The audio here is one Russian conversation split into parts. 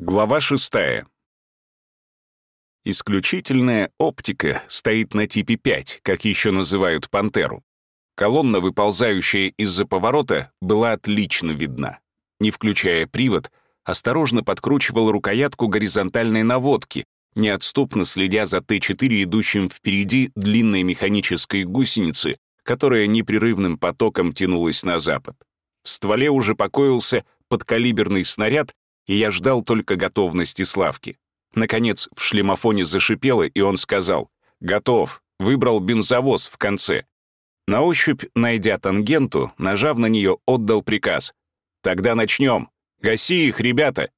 Глава шестая. Исключительная оптика стоит на типе 5, как еще называют «Пантеру». Колонна, выползающая из-за поворота, была отлично видна. Не включая привод, осторожно подкручивал рукоятку горизонтальной наводки, неотступно следя за Т-4, идущим впереди длинной механической гусеницы, которая непрерывным потоком тянулась на запад. В стволе уже покоился подкалиберный снаряд, и я ждал только готовности Славки. Наконец, в шлемофоне зашипело, и он сказал «Готов», выбрал бензовоз в конце. На ощупь, найдя тангенту, нажав на нее, отдал приказ. «Тогда начнем. Гаси их, ребята!»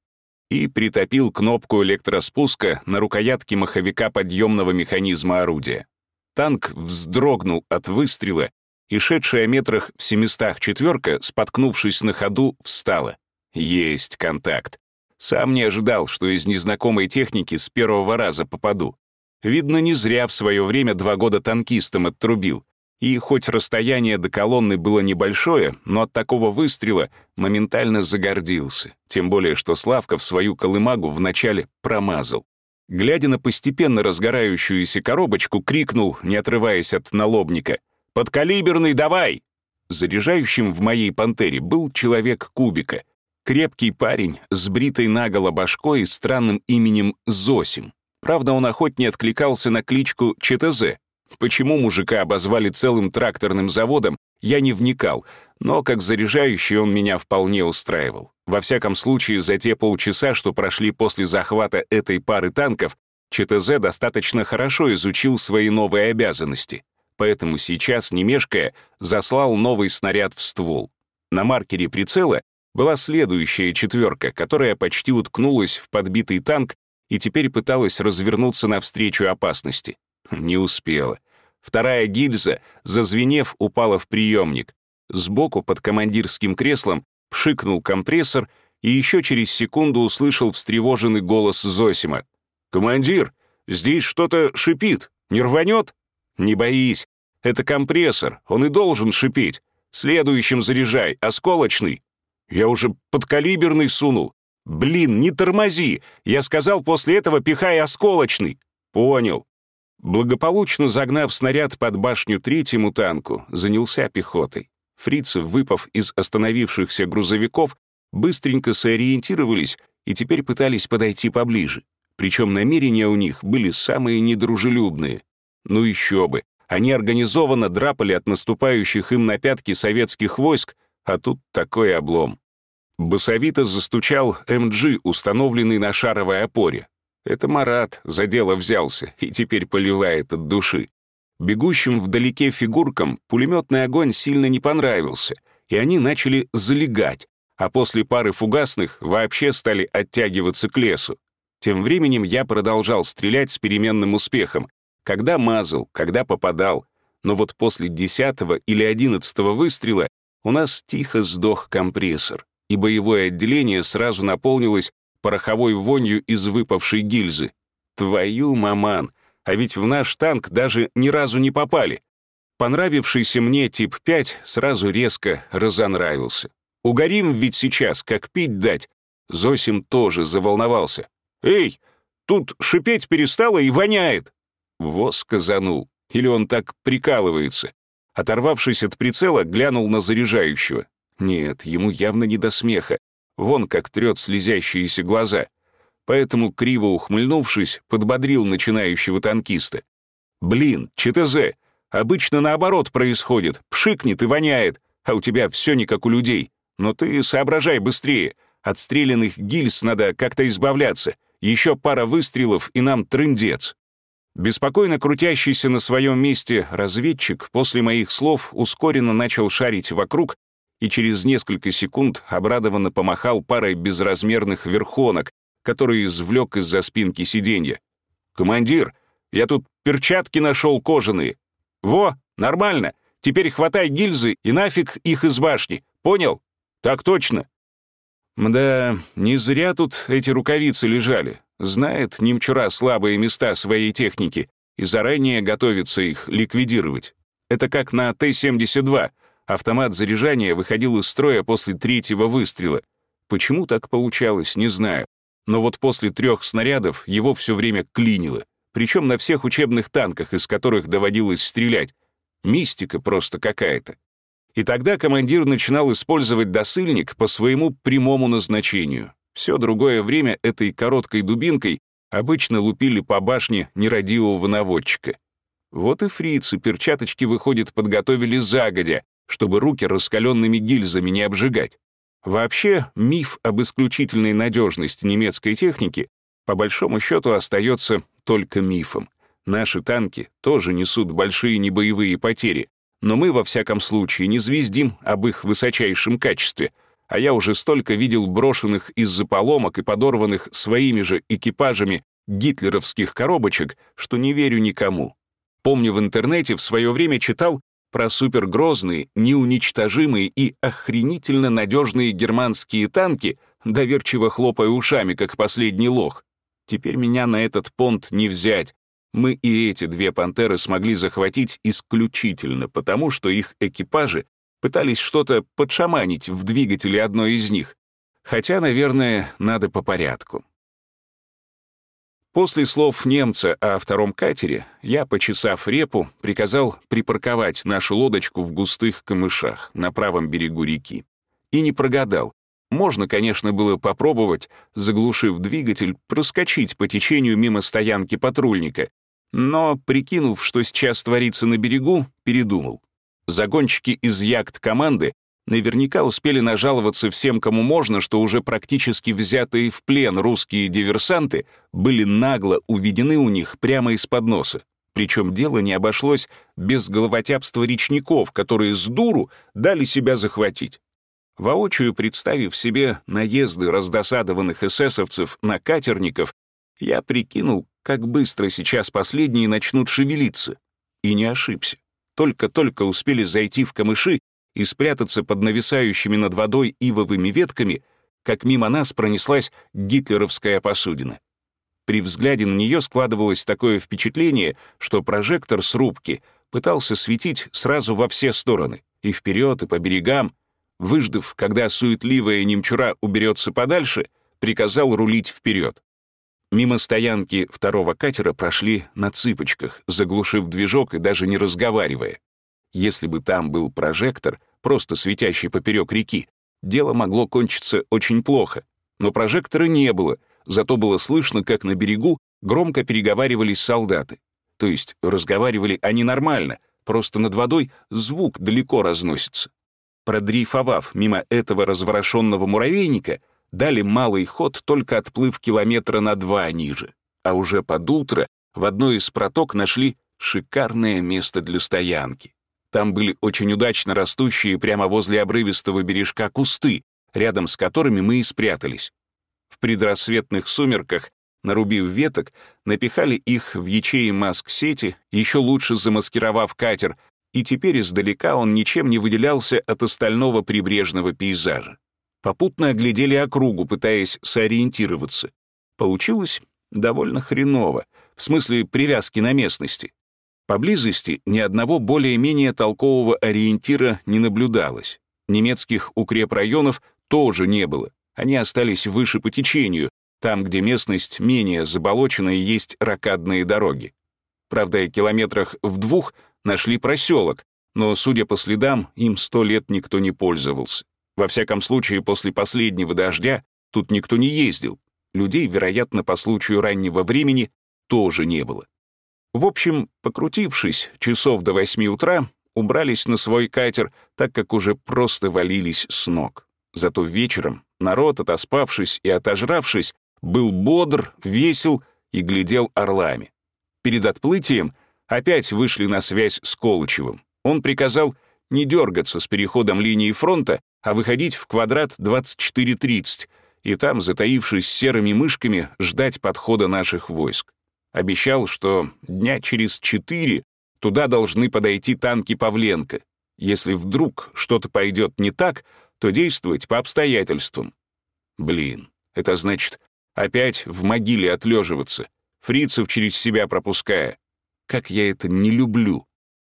И притопил кнопку электроспуска на рукоятке маховика подъемного механизма орудия. Танк вздрогнул от выстрела, и шедшая метрах в семистах четверка, споткнувшись на ходу, встала. Есть контакт. Сам не ожидал, что из незнакомой техники с первого раза попаду. Видно, не зря в свое время два года танкистом оттрубил. И хоть расстояние до колонны было небольшое, но от такого выстрела моментально загордился. Тем более, что Славка в свою колымагу вначале промазал. Глядя на постепенно разгорающуюся коробочку, крикнул, не отрываясь от налобника, «Подкалиберный давай!» Заряжающим в моей «Пантере» был человек Кубика — Крепкий парень с бритой наголо башкой и странным именем Зосим. Правда, он охотнее откликался на кличку ЧТЗ. Почему мужика обозвали целым тракторным заводом, я не вникал, но как заряжающий он меня вполне устраивал. Во всяком случае, за те полчаса, что прошли после захвата этой пары танков, ЧТЗ достаточно хорошо изучил свои новые обязанности. Поэтому сейчас, не мешкая, заслал новый снаряд в ствол. На маркере прицела была следующая четверка, которая почти уткнулась в подбитый танк и теперь пыталась развернуться навстречу опасности. Не успела. Вторая гильза, зазвенев, упала в приемник. Сбоку под командирским креслом пшикнул компрессор и еще через секунду услышал встревоженный голос Зосима. «Командир, здесь что-то шипит. Не рванет?» «Не боись. Это компрессор, он и должен шипеть. Следующим заряжай, осколочный». Я уже подкалиберный сунул. Блин, не тормози. Я сказал после этого пихай осколочный. Понял. Благополучно загнав снаряд под башню третьему танку, занялся пехотой. Фрицы, выпав из остановившихся грузовиков, быстренько сориентировались и теперь пытались подойти поближе. Причем намерения у них были самые недружелюбные. Ну еще бы, они организованно драпали от наступающих им на пятки советских войск, а тут такой облом. Басовито застучал МГ, установленный на шаровой опоре. Это Марат за дело взялся и теперь поливает от души. Бегущим вдалеке фигуркам пулеметный огонь сильно не понравился, и они начали залегать, а после пары фугасных вообще стали оттягиваться к лесу. Тем временем я продолжал стрелять с переменным успехом, когда мазал, когда попадал, но вот после десятого или одиннадцатого выстрела у нас тихо сдох компрессор и боевое отделение сразу наполнилось пороховой вонью из выпавшей гильзы. Твою маман! А ведь в наш танк даже ни разу не попали. Понравившийся мне тип 5 сразу резко разонравился. Угорим ведь сейчас, как пить дать. Зосим тоже заволновался. «Эй, тут шипеть перестало и воняет!» Воз сказанул. Или он так прикалывается. Оторвавшись от прицела, глянул на заряжающего. Нет, ему явно не до смеха. Вон как трет слезящиеся глаза. Поэтому, криво ухмыльнувшись, подбодрил начинающего танкиста. «Блин, ЧТЗ, обычно наоборот происходит. Пшикнет и воняет, а у тебя все не как у людей. Но ты соображай быстрее. От стрелянных гильз надо как-то избавляться. Еще пара выстрелов, и нам трындец». Беспокойно крутящийся на своем месте разведчик после моих слов ускоренно начал шарить вокруг, и через несколько секунд обрадованно помахал парой безразмерных верхонок, которые извлек из-за спинки сиденья. «Командир, я тут перчатки нашел кожаные. Во, нормально. Теперь хватай гильзы и нафиг их из башни. Понял? Так точно». Мда, не зря тут эти рукавицы лежали. Знает немчура слабые места своей техники и заранее готовится их ликвидировать. Это как на Т-72. Автомат заряжания выходил из строя после третьего выстрела. Почему так получалось, не знаю. Но вот после трех снарядов его все время клинило, причем на всех учебных танках, из которых доводилось стрелять. Мистика просто какая-то. И тогда командир начинал использовать досыльник по своему прямому назначению. Все другое время этой короткой дубинкой обычно лупили по башне нерадивого наводчика. Вот и фрицы перчаточки, выходит, подготовили загодя, чтобы руки раскаленными гильзами не обжигать. Вообще, миф об исключительной надежности немецкой техники по большому счету остается только мифом. Наши танки тоже несут большие небоевые потери, но мы, во всяком случае, не звездим об их высочайшем качестве, а я уже столько видел брошенных из-за поломок и подорванных своими же экипажами гитлеровских коробочек, что не верю никому. Помню, в интернете в свое время читал про супергрозные, неуничтожимые и охренительно надежные германские танки, доверчиво хлопая ушами, как последний лох. Теперь меня на этот понт не взять. Мы и эти две «Пантеры» смогли захватить исключительно потому, что их экипажи пытались что-то подшаманить в двигателе одной из них. Хотя, наверное, надо по порядку. После слов немца о втором катере, я, почесав репу, приказал припарковать нашу лодочку в густых камышах на правом берегу реки. И не прогадал. Можно, конечно, было попробовать, заглушив двигатель, проскочить по течению мимо стоянки патрульника, но, прикинув, что сейчас творится на берегу, передумал. Загонщики из яхт-команды наверняка успели нажаловаться всем, кому можно, что уже практически взятые в плен русские диверсанты были нагло уведены у них прямо из-под носа. Причем дело не обошлось без головотяпства речников, которые с дуру дали себя захватить. Воочию представив себе наезды раздосадованных эсэсовцев на катерников, я прикинул, как быстро сейчас последние начнут шевелиться. И не ошибся. Только-только успели зайти в камыши и спрятаться под нависающими над водой ивовыми ветками, как мимо нас пронеслась гитлеровская посудина. При взгляде на нее складывалось такое впечатление, что прожектор с рубки пытался светить сразу во все стороны, и вперед, и по берегам. Выждав, когда суетливая немчура уберется подальше, приказал рулить вперед. Мимо стоянки второго катера прошли на цыпочках, заглушив движок и даже не разговаривая. Если бы там был прожектор, просто светящий поперек реки, дело могло кончиться очень плохо. Но прожектора не было, зато было слышно, как на берегу громко переговаривались солдаты. То есть разговаривали они нормально, просто над водой звук далеко разносится. Продрейфовав мимо этого разворошенного муравейника, дали малый ход, только отплыв километра на два ниже. А уже под утро в одной из проток нашли шикарное место для стоянки. Там были очень удачно растущие прямо возле обрывистого бережка кусты, рядом с которыми мы и спрятались. В предрассветных сумерках, нарубив веток, напихали их в ячеи маск-сети, еще лучше замаскировав катер, и теперь издалека он ничем не выделялся от остального прибрежного пейзажа. Попутно оглядели округу, пытаясь сориентироваться. Получилось довольно хреново, в смысле привязки на местности. Поблизости ни одного более-менее толкового ориентира не наблюдалось. Немецких укрепрайонов тоже не было. Они остались выше по течению, там, где местность менее заболоченная, есть ракадные дороги. Правда, километрах в двух нашли проселок, но, судя по следам, им сто лет никто не пользовался. Во всяком случае, после последнего дождя тут никто не ездил. Людей, вероятно, по случаю раннего времени тоже не было. В общем, покрутившись часов до восьми утра, убрались на свой катер, так как уже просто валились с ног. Зато вечером народ, отоспавшись и отожравшись, был бодр, весел и глядел орлами. Перед отплытием опять вышли на связь с Колычевым. Он приказал не дергаться с переходом линии фронта, а выходить в квадрат 2430 и там, затаившись серыми мышками, ждать подхода наших войск. Обещал, что дня через четыре туда должны подойти танки Павленко. Если вдруг что-то пойдет не так, то действовать по обстоятельствам. Блин, это значит опять в могиле отлеживаться, фрицев через себя пропуская. Как я это не люблю.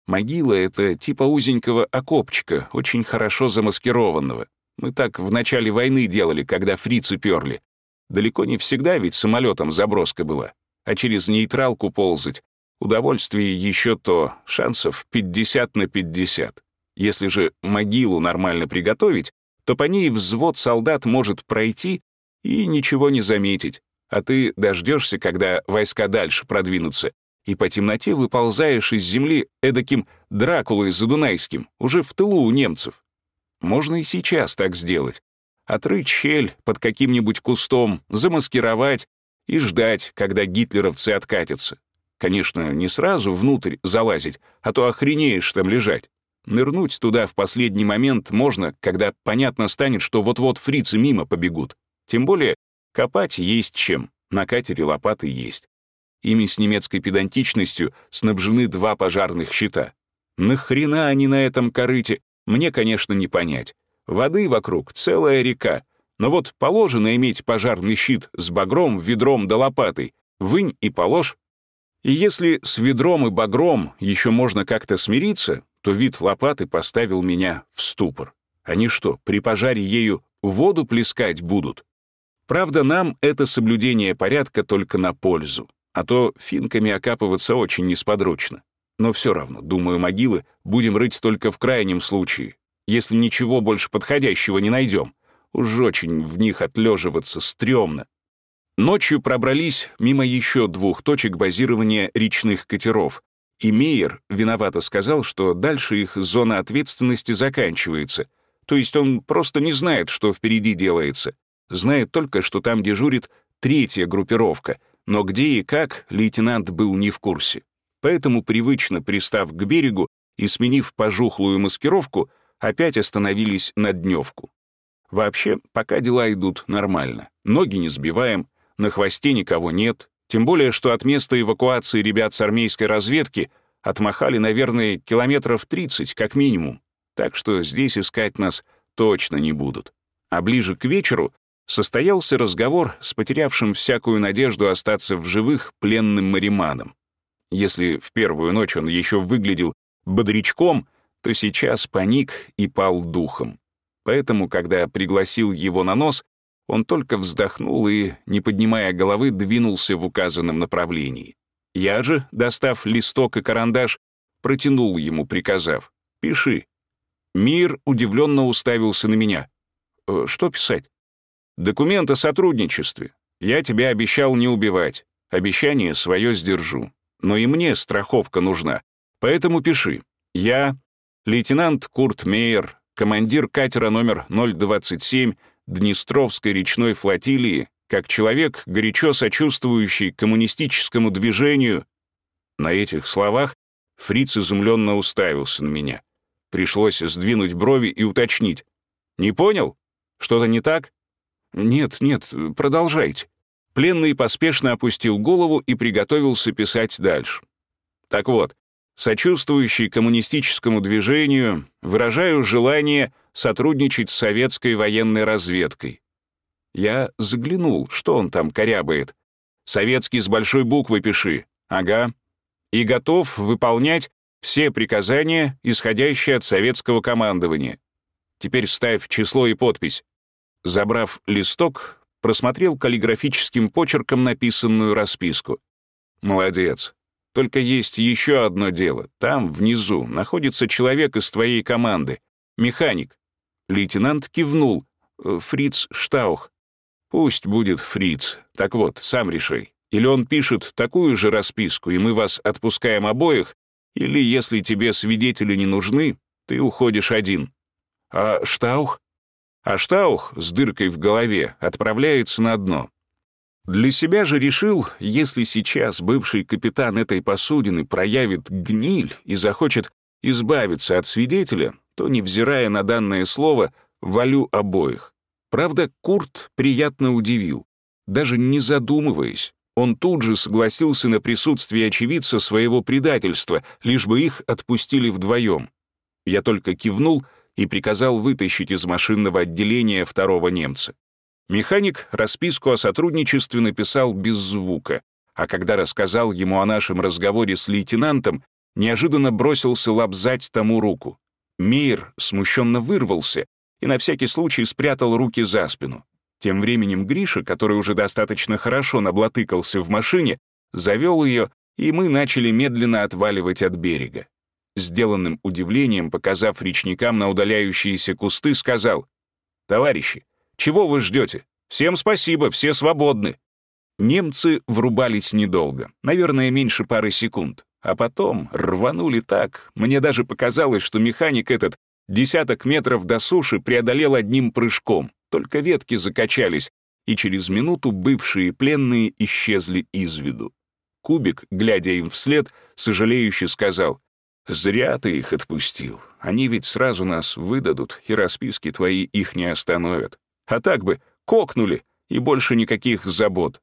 Могила — это типа узенького окопчика, очень хорошо замаскированного. Мы так в начале войны делали, когда фрицы перли. Далеко не всегда ведь самолетом заброска была, а через нейтралку ползать. Удовольствие еще то, шансов 50 на 50. Если же могилу нормально приготовить, то по ней взвод солдат может пройти и ничего не заметить, а ты дождешься, когда войска дальше продвинутся, и по темноте выползаешь из земли эдаким Дракулой Задунайским, уже в тылу у немцев. Можно и сейчас так сделать. Отрыть щель под каким-нибудь кустом, замаскировать и ждать, когда гитлеровцы откатятся. Конечно, не сразу внутрь залазить, а то охренеешь там лежать. Нырнуть туда в последний момент можно, когда понятно станет, что вот-вот фрицы мимо побегут. Тем более, копать есть чем, на катере лопаты есть. Ими с немецкой педантичностью снабжены два пожарных щита. Нахрена они на этом корыте, мне, конечно, не понять. Воды вокруг целая река, но вот положено иметь пожарный щит с багром, ведром да лопатой. Вынь и положь. И если с ведром и багром еще можно как-то смириться, то вид лопаты поставил меня в ступор. Они что, при пожаре ею воду плескать будут? Правда, нам это соблюдение порядка только на пользу, а то финками окапываться очень несподручно. Но все равно, думаю, могилы будем рыть только в крайнем случае, если ничего больше подходящего не найдем. Уж очень в них отлеживаться стрёмно. Ночью пробрались мимо еще двух точек базирования речных катеров, и Мейер виновато сказал, что дальше их зона ответственности заканчивается, то есть он просто не знает, что впереди делается, Знает только, что там дежурит третья группировка, но где и как лейтенант был не в курсе. Поэтому, привычно пристав к берегу и сменив пожухлую маскировку, опять остановились на дневку. Вообще, пока дела идут нормально. Ноги не сбиваем, на хвосте никого нет, тем более, что от места эвакуации ребят с армейской разведки отмахали, наверное, километров 30 как минимум, так что здесь искать нас точно не будут. А ближе к вечеру состоялся разговор с потерявшим всякую надежду остаться в живых пленным мариманом. Если в первую ночь он еще выглядел бодрячком, то сейчас паник и пал духом. Поэтому, когда пригласил его на нос, он только вздохнул и, не поднимая головы, двинулся в указанном направлении. Я же, достав листок и карандаш, протянул ему, приказав «Пиши». Мир удивленно уставился на меня. «Э, «Что писать?» Документ о сотрудничестве. Я тебя обещал не убивать. Обещание свое сдержу. Но и мне страховка нужна. Поэтому пиши. Я, лейтенант Курт Мейер, командир катера номер 027 Днестровской речной флотилии, как человек, горячо сочувствующий коммунистическому движению. На этих словах Фриц изумленно уставился на меня. Пришлось сдвинуть брови и уточнить. «Не понял? Что-то не так?» «Нет, нет, продолжайте». Пленный поспешно опустил голову и приготовился писать дальше. Так вот, сочувствующий коммунистическому движению, выражаю желание сотрудничать с советской военной разведкой. Я заглянул, что он там корябает. «Советский с большой буквы пиши». «Ага». «И готов выполнять все приказания, исходящие от советского командования». Теперь ставь число и подпись. Забрав листок, просмотрел каллиграфическим почерком написанную расписку. «Молодец. Только есть еще одно дело. Там, внизу, находится человек из твоей команды. Механик». Лейтенант кивнул. «Э, «Фриц Штаух». «Пусть будет Фриц. Так вот, сам решай. Или он пишет такую же расписку, и мы вас отпускаем обоих, или, если тебе свидетели не нужны, ты уходишь один». «А Штаух?» а Штаух с дыркой в голове отправляется на дно. Для себя же решил, если сейчас бывший капитан этой посудины проявит гниль и захочет избавиться от свидетеля, то, невзирая на данное слово, валю обоих. Правда, Курт приятно удивил. Даже не задумываясь, он тут же согласился на присутствие очевидца своего предательства, лишь бы их отпустили вдвоем. Я только кивнул — и приказал вытащить из машинного отделения второго немца. Механик расписку о сотрудничестве написал без звука, а когда рассказал ему о нашем разговоре с лейтенантом, неожиданно бросился лобзать тому руку. Мейер смущенно вырвался и на всякий случай спрятал руки за спину. Тем временем Гриша, который уже достаточно хорошо наблатыкался в машине, завел ее, и мы начали медленно отваливать от берега. Сделанным удивлением, показав речникам на удаляющиеся кусты, сказал, «Товарищи, чего вы ждете? Всем спасибо, все свободны». Немцы врубались недолго, наверное, меньше пары секунд. А потом рванули так, мне даже показалось, что механик этот десяток метров до суши преодолел одним прыжком, только ветки закачались, и через минуту бывшие пленные исчезли из виду. Кубик, глядя им вслед, сожалеюще сказал, «Зря ты их отпустил. Они ведь сразу нас выдадут, и расписки твои их не остановят. А так бы кокнули, и больше никаких забот.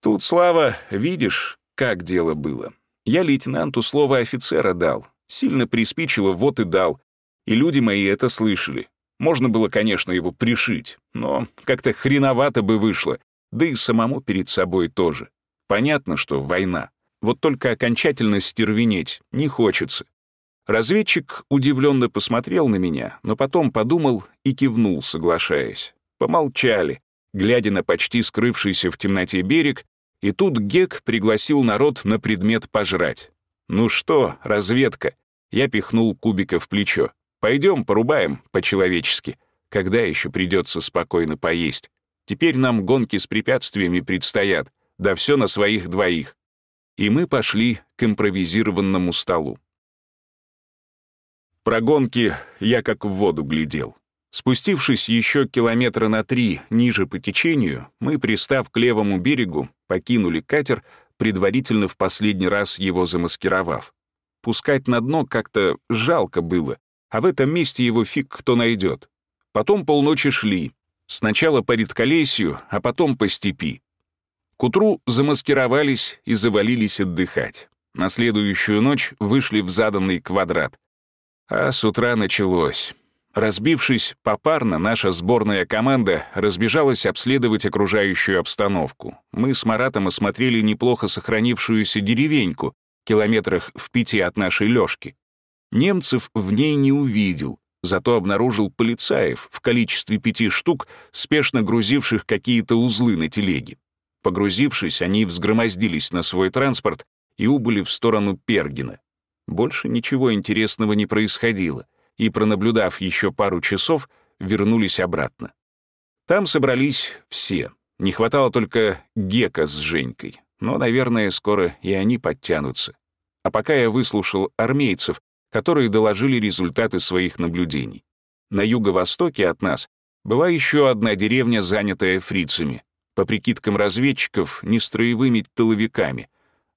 Тут, Слава, видишь, как дело было. Я лейтенанту слово офицера дал. Сильно приспичило, вот и дал. И люди мои это слышали. Можно было, конечно, его пришить, но как-то хреновато бы вышло. Да и самому перед собой тоже. Понятно, что война. Вот только окончательно стервенеть не хочется. Разведчик удивленно посмотрел на меня, но потом подумал и кивнул, соглашаясь. Помолчали, глядя на почти скрывшийся в темноте берег и тут Гек пригласил народ на предмет пожрать. «Ну что, разведка?» Я пихнул кубика в плечо. «Пойдем, порубаем по-человечески. Когда еще придется спокойно поесть? Теперь нам гонки с препятствиями предстоят, да все на своих двоих». И мы пошли к импровизированному столу. Про гонки я как в воду глядел. Спустившись еще километра на три ниже по течению, мы, пристав к левому берегу, покинули катер, предварительно в последний раз его замаскировав. Пускать на дно как-то жалко было, а в этом месте его фиг кто найдет. Потом полночи шли. Сначала по редколесью, а потом по степи. К утру замаскировались и завалились отдыхать. На следующую ночь вышли в заданный квадрат. А с утра началось. Разбившись попарно, наша сборная команда разбежалась обследовать окружающую обстановку. Мы с Маратом осмотрели неплохо сохранившуюся деревеньку, километрах в пяти от нашей лёжки. Немцев в ней не увидел, зато обнаружил полицаев в количестве пяти штук, спешно грузивших какие-то узлы на телеге. Погрузившись, они взгромоздились на свой транспорт и убыли в сторону Пергина. Больше ничего интересного не происходило — и, пронаблюдав еще пару часов, вернулись обратно. Там собрались все. Не хватало только Гека с Женькой. Но, наверное, скоро и они подтянутся. А пока я выслушал армейцев, которые доложили результаты своих наблюдений. На юго-востоке от нас была еще одна деревня, занятая фрицами. По прикидкам разведчиков, не строевыми тыловиками.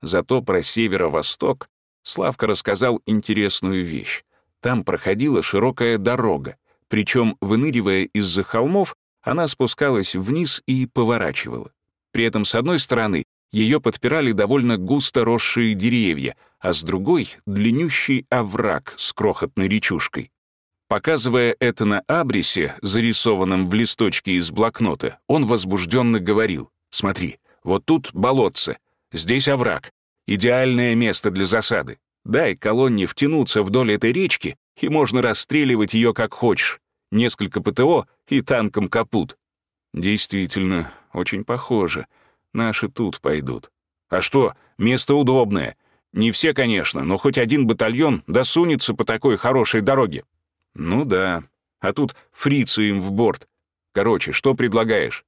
Зато про северо-восток Славка рассказал интересную вещь. Там проходила широкая дорога, причем, выныривая из-за холмов, она спускалась вниз и поворачивала. При этом с одной стороны ее подпирали довольно густо росшие деревья, а с другой — длиннющий овраг с крохотной речушкой. Показывая это на абресе, зарисованном в листочке из блокнота, он возбужденно говорил, «Смотри, вот тут болотце, здесь овраг, идеальное место для засады. Дай колонне втянуться вдоль этой речки, и можно расстреливать ее как хочешь. Несколько ПТО и танком капут. Действительно, очень похоже. Наши тут пойдут. А что, место удобное. Не все, конечно, но хоть один батальон досунется по такой хорошей дороге. Ну да. А тут фрицы им в борт. Короче, что предлагаешь?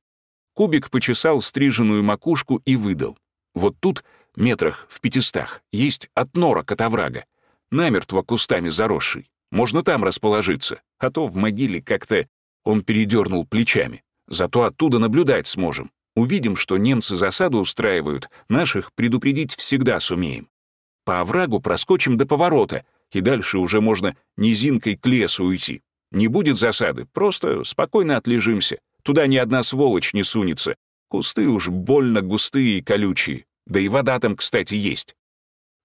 Кубик почесал стриженную макушку и выдал. Вот тут метрах в пятистах, есть от норок от оврага, намертво кустами заросший. Можно там расположиться, а то в могиле как-то...» Он передернул плечами. «Зато оттуда наблюдать сможем. Увидим, что немцы засаду устраивают, наших предупредить всегда сумеем. По оврагу проскочим до поворота, и дальше уже можно низинкой к лесу уйти. Не будет засады, просто спокойно отлежимся. Туда ни одна сволочь не сунется. Кусты уж больно густые и колючие. Да и вода там, кстати, есть.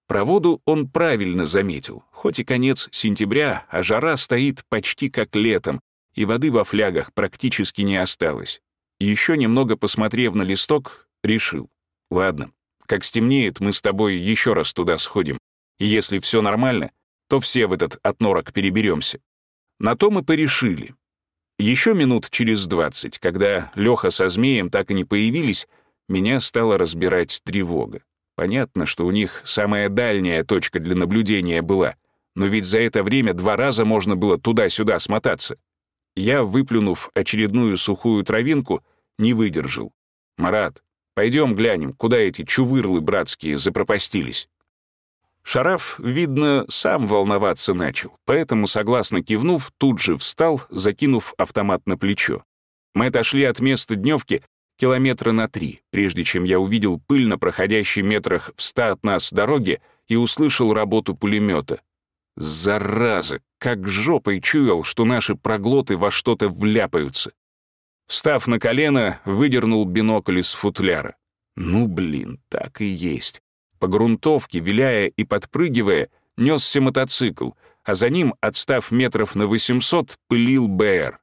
Про воду он правильно заметил. Хоть и конец сентября, а жара стоит почти как летом, и воды во флягах практически не осталось. Еще немного посмотрев на листок, решил. Ладно, как стемнеет, мы с тобой еще раз туда сходим. И если все нормально, то все в этот отнорок переберемся. На то мы порешили. Еще минут через двадцать, когда Леха со змеем так и не появились, меня стала разбирать тревога. Понятно, что у них самая дальняя точка для наблюдения была, но ведь за это время два раза можно было туда-сюда смотаться. Я, выплюнув очередную сухую травинку, не выдержал. «Марат, пойдем глянем, куда эти чувырлы братские запропастились». Шараф, видно, сам волноваться начал, поэтому, согласно кивнув, тут же встал, закинув автомат на плечо. Мы отошли от места дневки километра на три, прежде чем я увидел пыльно проходящий метрах в ста от нас дороги и услышал работу пулемета. Зараза, как жопой чуял, что наши проглоты во что-то вляпаются. Встав на колено, выдернул бинокль из футляра. Ну, блин, так и есть. По грунтовке, виляя и подпрыгивая, несся мотоцикл, а за ним, отстав метров на 800, пылил БР.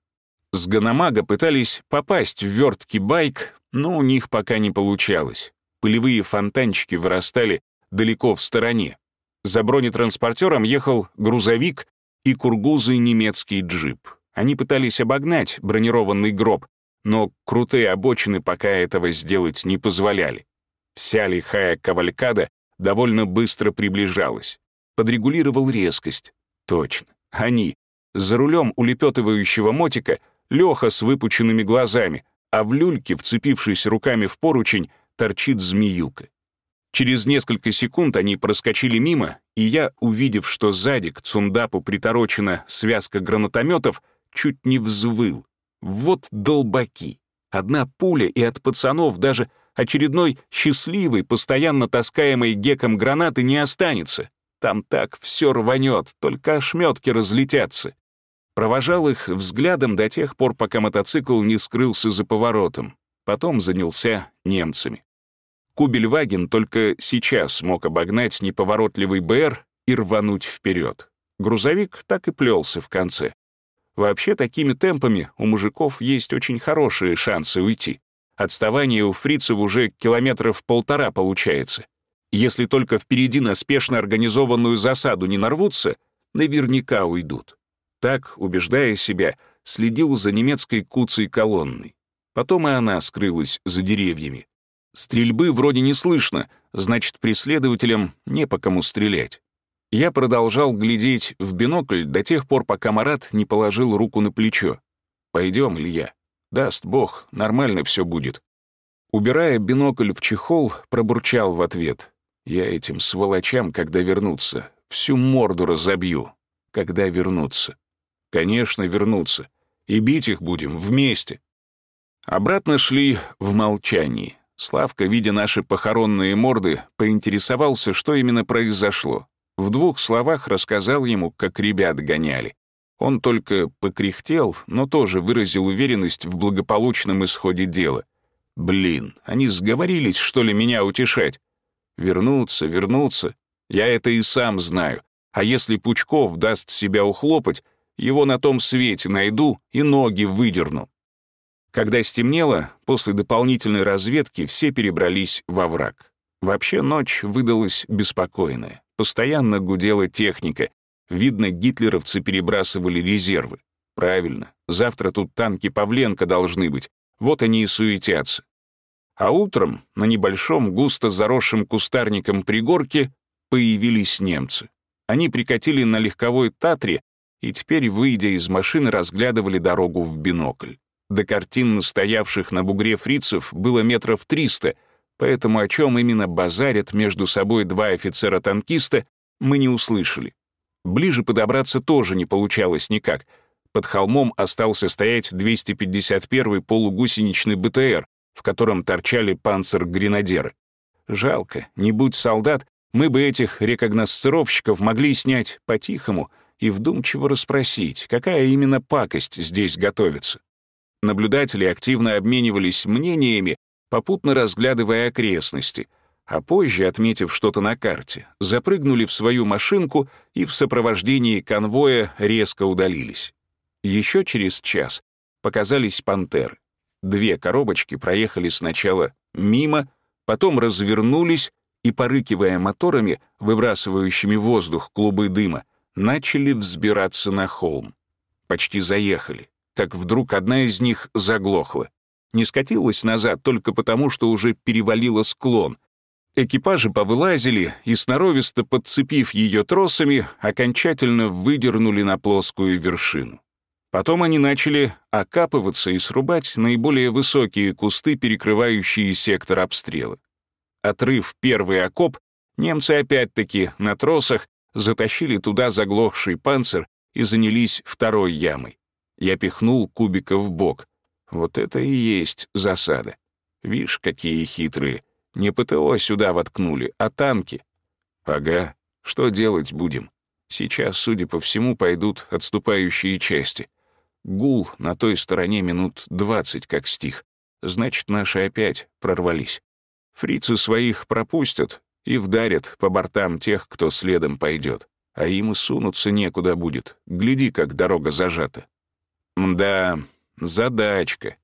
С Ганамага пытались попасть в верткий байк, но у них пока не получалось. Пылевые фонтанчики вырастали далеко в стороне. За бронетранспортером ехал грузовик и кургузый немецкий джип. Они пытались обогнать бронированный гроб, но крутые обочины пока этого сделать не позволяли. Вся лихая кавалькада довольно быстро приближалась. Подрегулировал резкость. Точно. Они. За рулем улепетывающего мотика Леха с выпученными глазами, а в люльке, вцепившись руками в поручень, торчит змеюка. Через несколько секунд они проскочили мимо, и я, увидев, что сзади к цундапу приторочена связка гранатометов, чуть не взвыл. Вот долбаки. Одна пуля, и от пацанов даже очередной счастливый, постоянно таскаемый геком гранаты не останется. Там так все рванет, только ошметки разлетятся. Провожал их взглядом до тех пор, пока мотоцикл не скрылся за поворотом. Потом занялся немцами. Кубельваген только сейчас смог обогнать неповоротливый БР и рвануть вперед. Грузовик так и плелся в конце. Вообще, такими темпами у мужиков есть очень хорошие шансы уйти. Отставание у фрицев уже километров полтора получается. Если только впереди на спешно организованную засаду не нарвутся, наверняка уйдут. Так, убеждая себя, следил за немецкой куцей колонной. Потом и она скрылась за деревьями. Стрельбы вроде не слышно, значит, преследователям не по кому стрелять. Я продолжал глядеть в бинокль до тех пор, пока Марат не положил руку на плечо. «Пойдем, Илья», Даст бог, нормально все будет. Убирая бинокль в чехол, пробурчал в ответ. Я этим сволочам, когда вернутся, всю морду разобью. Когда вернутся. Конечно, вернутся. И бить их будем вместе. Обратно шли в молчании. Славка, видя наши похоронные морды, поинтересовался, что именно произошло. В двух словах рассказал ему, как ребят гоняли. Он только покряхтел, но тоже выразил уверенность в благополучном исходе дела. Блин, они сговорились, что ли, меня утешать? Вернуться, вернуться. Я это и сам знаю. А если Пучков даст себя ухлопать, его на том свете найду и ноги выдерну. Когда стемнело, после дополнительной разведки все перебрались во враг. Вообще ночь выдалась беспокойная. Постоянно гудела техника, Видно, гитлеровцы перебрасывали резервы. Правильно, завтра тут танки Павленко должны быть. Вот они и суетятся. А утром на небольшом, густо заросшем кустарником пригорке появились немцы. Они прикатили на легковой «Татре» и теперь, выйдя из машины, разглядывали дорогу в бинокль. До картин стоявших на бугре фрицев было метров триста, поэтому о чем именно базарят между собой два офицера-танкиста, мы не услышали. Ближе подобраться тоже не получалось никак. Под холмом остался стоять 251-й полугусеничный БТР, в котором торчали панцер-гренадеры. Жалко, не будь солдат, мы бы этих рекогносцировщиков могли снять по-тихому и вдумчиво расспросить, какая именно пакость здесь готовится. Наблюдатели активно обменивались мнениями, попутно разглядывая окрестности — а позже, отметив что-то на карте, запрыгнули в свою машинку и в сопровождении конвоя резко удалились. Еще через час показались пантеры. Две коробочки проехали сначала мимо, потом развернулись и, порыкивая моторами, выбрасывающими воздух клубы дыма, начали взбираться на холм. Почти заехали. как вдруг одна из них заглохла. Не скатилась назад только потому, что уже перевалила склон. Экипажи повылазили и, сноровисто подцепив ее тросами, окончательно выдернули на плоскую вершину. Потом они начали окапываться и срубать наиболее высокие кусты, перекрывающие сектор обстрела. Отрыв первый окоп, немцы опять-таки на тросах затащили туда заглохший панцирь и занялись второй ямой. Я пихнул кубика в бок. Вот это и есть засада. Вишь, какие хитрые. Не ПТО сюда воткнули, а танки. Ага, что делать будем? Сейчас, судя по всему, пойдут отступающие части. Гул на той стороне минут двадцать как стих. Значит, наши опять прорвались. Фрицы своих пропустят и вдарят по бортам тех, кто следом пойдет. А им и сунуться некуда будет. Гляди, как дорога зажата. Да, задачка.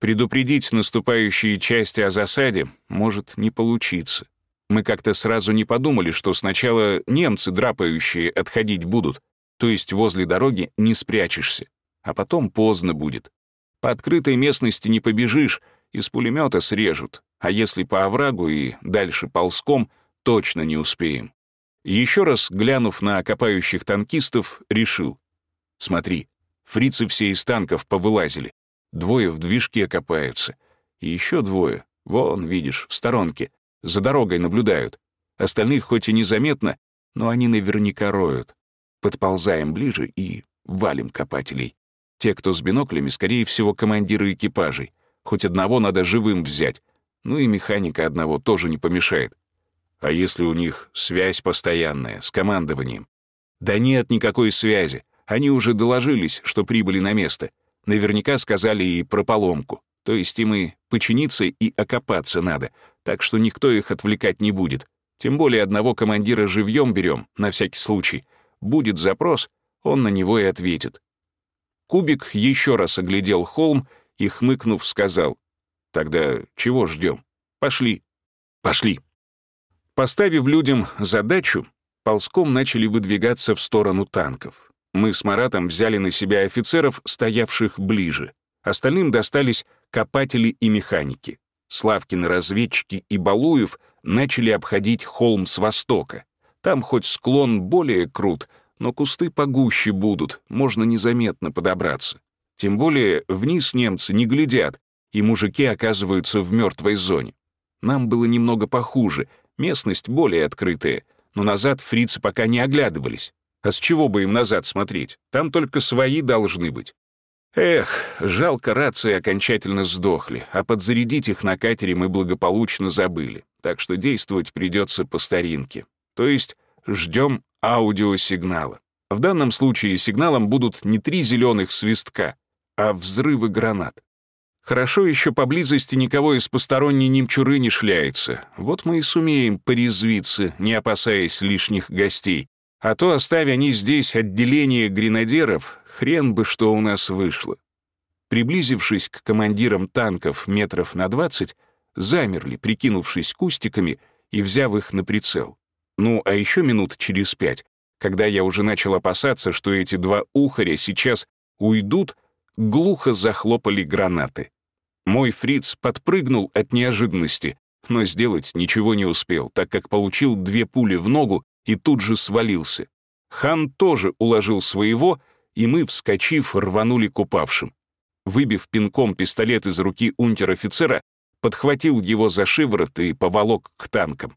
Предупредить наступающие части о засаде может не получиться. Мы как-то сразу не подумали, что сначала немцы драпающие отходить будут, то есть возле дороги не спрячешься а потом поздно будет. По открытой местности не побежишь, из пулемета срежут, а если по оврагу и дальше ползком, точно не успеем. Еще раз, глянув на окопающих танкистов, решил. Смотри, фрицы все из танков повылазили. Двое в движке копаются. И еще двое, вон, видишь, в сторонке, за дорогой наблюдают. Остальных хоть и незаметно, но они наверняка роют. Подползаем ближе и валим копателей. Те, кто с биноклями, скорее всего, командиры экипажей. Хоть одного надо живым взять. Ну и механика одного тоже не помешает. А если у них связь постоянная, с командованием? Да нет никакой связи. Они уже доложились, что прибыли на место. Наверняка сказали и про поломку. То есть им и починиться, и окопаться надо. Так что никто их отвлекать не будет. Тем более одного командира живьем берем, на всякий случай. Будет запрос, он на него и ответит. Кубик еще раз оглядел холм и, хмыкнув, сказал, «Тогда чего ждем? Пошли». «Пошли». Поставив людям задачу, ползком начали выдвигаться в сторону танков. Мы с Маратом взяли на себя офицеров, стоявших ближе. Остальным достались копатели и механики. Славкины разведчики и Балуев начали обходить холм с востока. Там хоть склон более крут, но кусты погуще будут, можно незаметно подобраться. Тем более вниз немцы не глядят, и мужики оказываются в мертвой зоне. Нам было немного похуже, местность более открытая, но назад фрицы пока не оглядывались. А с чего бы им назад смотреть? Там только свои должны быть. Эх, жалко, рации окончательно сдохли, а подзарядить их на катере мы благополучно забыли, так что действовать придется по старинке. То есть ждем аудиосигнала. В данном случае сигналом будут не три зеленых свистка, а взрывы гранат. Хорошо еще поблизости никого из посторонней немчуры не шляется. Вот мы и сумеем порезвиться, не опасаясь лишних гостей. А то, оставя они здесь отделение гренадеров, хрен бы что у нас вышло. Приблизившись к командирам танков метров на двадцать, замерли, прикинувшись кустиками и взяв их на прицел. Ну, а еще минут через пять, когда я уже начал опасаться, что эти два ухаря сейчас уйдут, глухо захлопали гранаты. Мой фриц подпрыгнул от неожиданности, но сделать ничего не успел, так как получил две пули в ногу и тут же свалился. Хан тоже уложил своего, и мы, вскочив, рванули к упавшим. Выбив пинком пистолет из руки унтер-офицера, подхватил его за шиворот и поволок к танкам.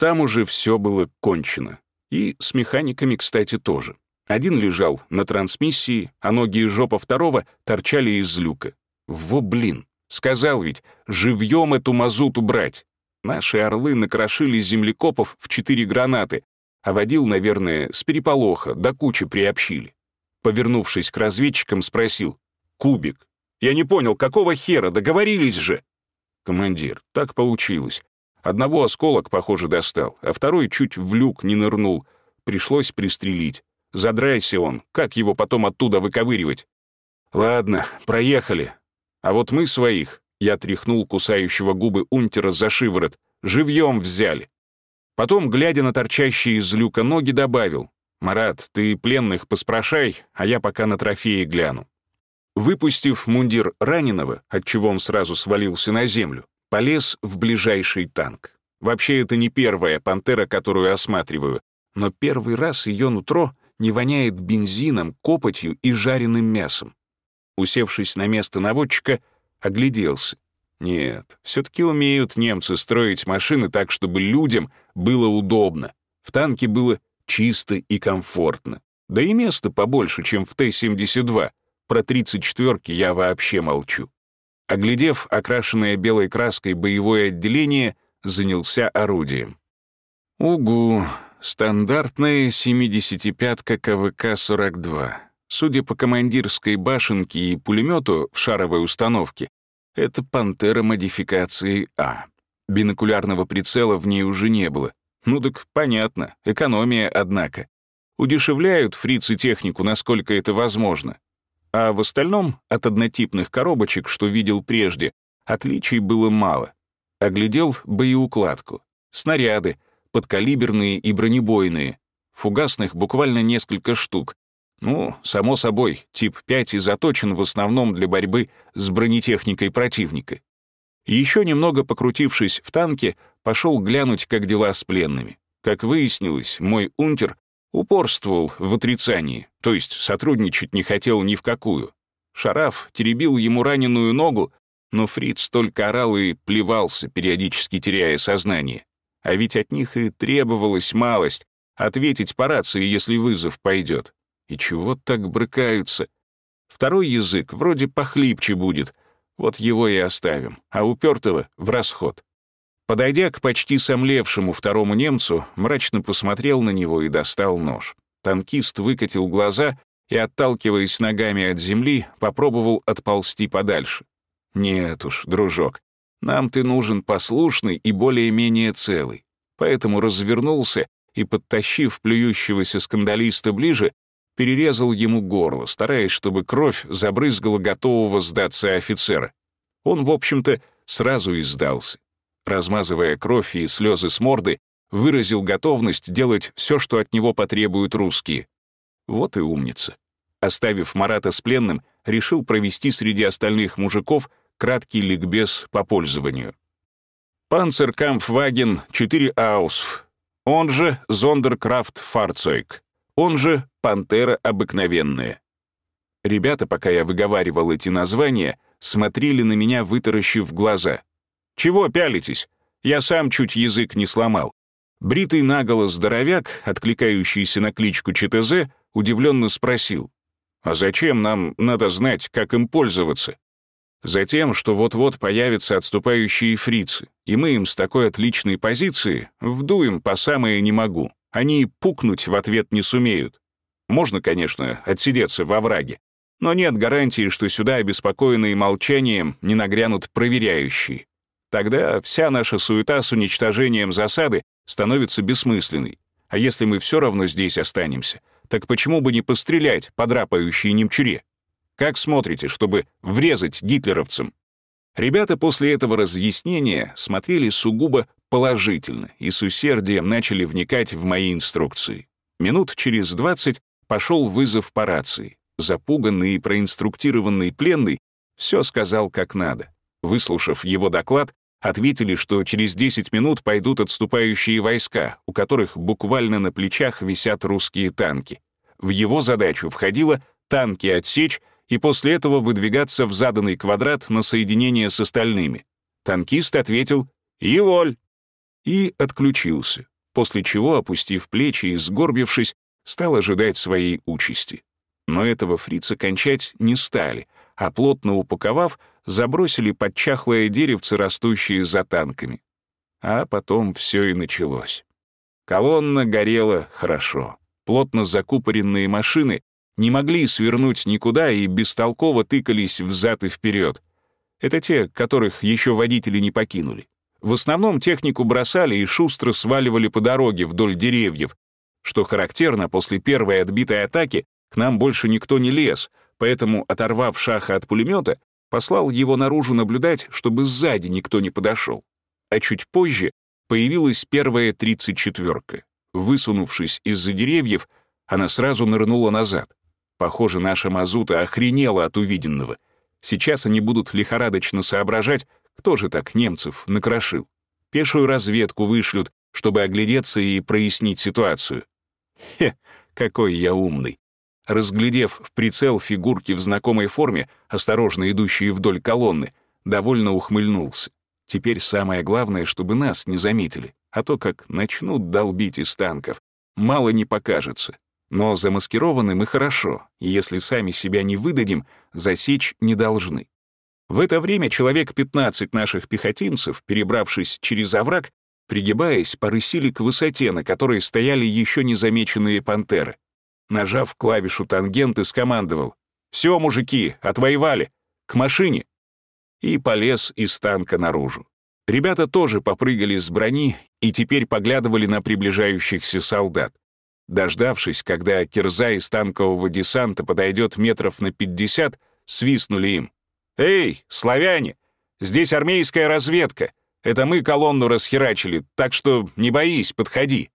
Там уже все было кончено. И с механиками, кстати, тоже. Один лежал на трансмиссии, а ноги и жопа второго торчали из люка. Во блин, сказал ведь, живьем эту мазуту брать. Наши орлы накрошили землекопов в четыре гранаты, а водил, наверное, с переполоха, до кучи приобщили. Повернувшись к разведчикам, спросил. «Кубик, я не понял, какого хера, договорились же?» «Командир, так получилось. Одного осколок, похоже, достал, а второй чуть в люк не нырнул. Пришлось пристрелить. Задрайся он, как его потом оттуда выковыривать? Ладно, проехали. А вот мы своих, я тряхнул кусающего губы унтера за шиворот, живьем взяли. Потом, глядя на торчащие из люка ноги, добавил. «Марат, ты пленных поспрашай, а я пока на трофеи гляну». Выпустив мундир раненого, отчего он сразу свалился на землю, полез в ближайший танк. Вообще, это не первая пантера, которую осматриваю, но первый раз ее нутро не воняет бензином, копотью и жареным мясом. Усевшись на место наводчика, огляделся. Нет, все-таки умеют немцы строить машины так, чтобы людям было удобно. В танке было чисто и комфортно. Да и места побольше, чем в Т-72. Про 34-ки я вообще молчу. Оглядев окрашенное белой краской боевое отделение, занялся орудием. Угу, стандартная 75-ка КВК-42. Судя по командирской башенке и пулемету в шаровой установке, это «Пантера» модификации А. Бинокулярного прицела в ней уже не было. Ну так понятно, экономия, однако. Удешевляют фрицы технику, насколько это возможно. А в остальном, от однотипных коробочек, что видел прежде, отличий было мало. Оглядел боеукладку. Снаряды, подкалиберные и бронебойные. Фугасных буквально несколько штук. Ну, само собой, тип 5 и заточен в основном для борьбы с бронетехникой противника. Еще немного покрутившись в танке, пошел глянуть, как дела с пленными. Как выяснилось, мой унтер упорствовал в отрицании, то есть сотрудничать не хотел ни в какую. Шараф теребил ему раненую ногу, но Фриц только орал и плевался, периодически теряя сознание. А ведь от них и требовалась малость — ответить по рации, если вызов пойдет. И чего так брыкаются? Второй язык вроде похлипче будет, вот его и оставим, а упертого — в расход. Подойдя к почти сомлевшему второму немцу, мрачно посмотрел на него и достал нож. Танкист выкатил глаза и, отталкиваясь ногами от земли, попробовал отползти подальше. «Нет уж, дружок, нам ты нужен послушный и более-менее целый». Поэтому развернулся и, подтащив плюющегося скандалиста ближе, перерезал ему горло, стараясь, чтобы кровь забрызгала готового сдаться офицера. Он, в общем-то, сразу и сдался. Размазывая кровь и слезы с морды, выразил готовность делать все, что от него потребуют русские. Вот и умница. Оставив Марата с пленным, решил провести среди остальных мужиков краткий ликбез по пользованию. Панцеркампфваген 4 Аусф, он же Зондеркрафт Фарцойк, он же Пантера обыкновенная. Ребята, пока я выговаривал эти названия, смотрели на меня, вытаращив глаза. «Чего пялитесь? Я сам чуть язык не сломал». Бритый наголо здоровяк, откликающийся на кличку ЧТЗ, удивленно спросил. «А зачем нам надо знать, как им пользоваться?» Затем, что вот-вот появятся отступающие фрицы, и мы им с такой отличной позиции вдуем по самое не могу. Они пукнуть в ответ не сумеют. Можно, конечно, отсидеться во враге, но нет гарантии, что сюда, обеспокоенные молчанием, не нагрянут проверяющие. Тогда вся наша суета с уничтожением засады становится бессмысленной. А если мы все равно здесь останемся, так почему бы не пострелять по драпающей немчуре? Как смотрите, чтобы врезать гитлеровцам?» Ребята после этого разъяснения смотрели сугубо положительно и с усердием начали вникать в мои инструкции. Минут через двадцать пошел вызов по рации. Запуганный и проинструктированный пленный все сказал как надо. Выслушав его доклад, ответили, что через 10 минут пойдут отступающие войска, у которых буквально на плечах висят русские танки. В его задачу входило танки отсечь и после этого выдвигаться в заданный квадрат на соединение с остальными. Танкист ответил «Еволь!» И отключился, после чего, опустив плечи и сгорбившись, стал ожидать своей участи. Но этого фрица кончать не стали, а плотно упаковав, забросили под чахлое деревце, растущие за танками. А потом все и началось. Колонна горела хорошо. Плотно закупоренные машины не могли свернуть никуда и бестолково тыкались взад и вперед. Это те, которых еще водители не покинули. В основном технику бросали и шустро сваливали по дороге вдоль деревьев. Что характерно, после первой отбитой атаки к нам больше никто не лез, поэтому, оторвав шаха от пулемета, послал его наружу наблюдать, чтобы сзади никто не подошел. А чуть позже появилась первая тридцать четверка. Высунувшись из-за деревьев, она сразу нырнула назад. Похоже, наша мазута охренела от увиденного. Сейчас они будут лихорадочно соображать, кто же так немцев накрошил. Пешую разведку вышлют, чтобы оглядеться и прояснить ситуацию. Хе, какой я умный. Разглядев в прицел фигурки в знакомой форме, осторожно идущие вдоль колонны, довольно ухмыльнулся. Теперь самое главное, чтобы нас не заметили, а то как начнут долбить из танков, мало не покажется. Но замаскированы мы хорошо, и если сами себя не выдадим, засечь не должны. В это время человек 15 наших пехотинцев, перебравшись через овраг, пригибаясь, порысили к высоте, на которой стояли еще незамеченные пантеры. Нажав клавишу тангенты, скомандовал «Все, мужики, отвоевали! К машине!» и полез из танка наружу. Ребята тоже попрыгали с брони и теперь поглядывали на приближающихся солдат. Дождавшись, когда кирза из танкового десанта подойдет метров на 50, свистнули им. «Эй, славяне! Здесь армейская разведка. Это мы колонну расхерачили, так что не боись, подходи».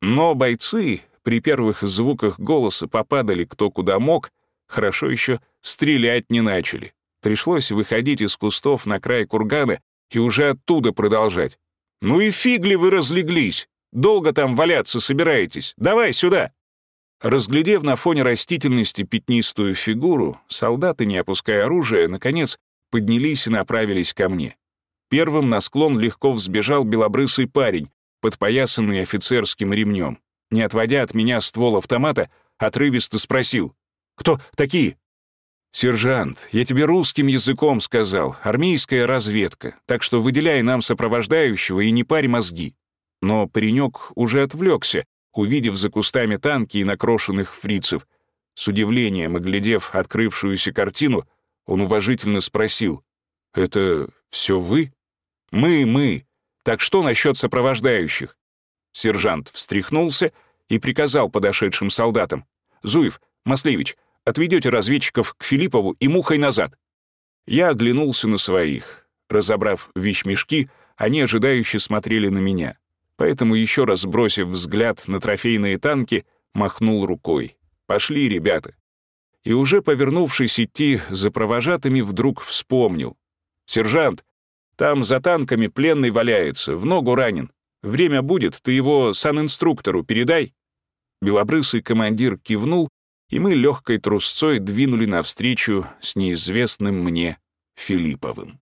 Но бойцы при первых звуках голоса попадали кто куда мог, хорошо еще стрелять не начали. Пришлось выходить из кустов на край кургана и уже оттуда продолжать. «Ну и фигли вы разлеглись! Долго там валяться собираетесь? Давай сюда!» Разглядев на фоне растительности пятнистую фигуру, солдаты, не опуская оружия, наконец поднялись и направились ко мне. Первым на склон легко взбежал белобрысый парень, подпоясанный офицерским ремнем. Не отводя от меня ствол автомата, отрывисто спросил. «Кто такие?» «Сержант, я тебе русским языком сказал, армейская разведка, так что выделяй нам сопровождающего и не парь мозги». Но паренек уже отвлекся, увидев за кустами танки и накрошенных фрицев. С удивлением оглядев открывшуюся картину, он уважительно спросил, «Это все вы?» «Мы, мы. Так что насчет сопровождающих?» Сержант встряхнулся и приказал подошедшим солдатам, «Зуев, Маслевич, отведете разведчиков к Филиппову и мухой назад». Я оглянулся на своих. Разобрав вещмешки, они ожидающе смотрели на меня. Поэтому, еще раз бросив взгляд на трофейные танки, махнул рукой. «Пошли, ребята». И уже повернувшись идти за провожатыми, вдруг вспомнил. «Сержант, там за танками пленный валяется, в ногу ранен. Время будет, ты его санинструктору передай». Белобрысый командир кивнул и мы легкой трусцой двинули навстречу с неизвестным мне Филипповым.